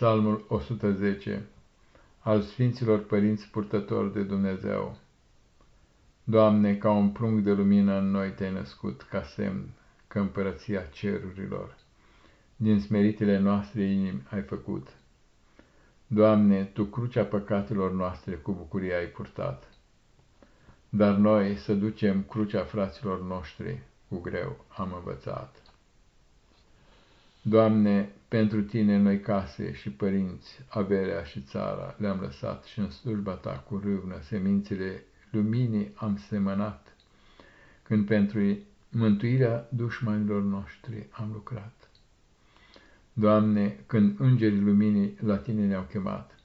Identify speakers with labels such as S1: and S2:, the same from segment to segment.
S1: Psalmul 110 al Sfinților Părinți Purtători de Dumnezeu Doamne, ca un prunc de lumină în noi te-ai născut, ca semn că împărăția cerurilor din smeritele noastre inimi ai făcut. Doamne, Tu crucea păcatelor noastre cu bucurie ai purtat, dar noi să ducem crucea fraților noștri cu greu am învățat. Doamne, pentru Tine noi case și părinți, averea și țara le-am lăsat și în slujba Ta cu râvnă semințele luminii am semănat, când pentru mântuirea dușmanilor noștri am lucrat. Doamne, când îngerii luminii la Tine ne-au chemat,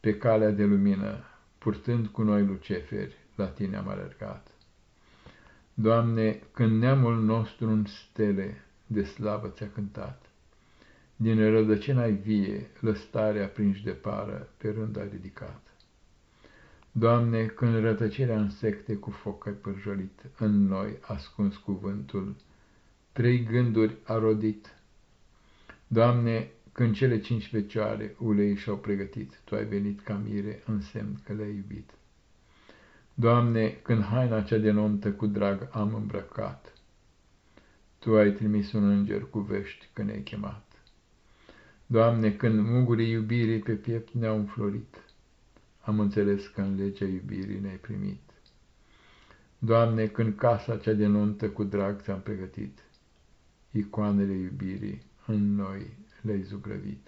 S1: pe calea de lumină, purtând cu noi luceferi, la Tine am alergat. Doamne, când neamul nostru în stele de slavă ți-a cântat, din rădăcina vie, lăstarea prinși de pară, pe rând a ridicat. Doamne, când rătăcirea în secte cu foc ai pârjolit, în noi ascuns cuvântul, trei gânduri a rodit. Doamne, când cele cinci fecioare ulei și-au pregătit, Tu ai venit ca mire în semn că le-ai iubit. Doamne, când haina cea de nuntă cu drag am îmbrăcat, Tu ai trimis un înger cu vești că ne-ai chemat. Doamne, când mugurii iubirii pe piept ne-au înflorit, am înțeles că în legea iubirii ne-ai primit. Doamne, când casa cea de nuntă cu drag ți-am pregătit, icoanele iubirii în noi le-ai zugrăvit.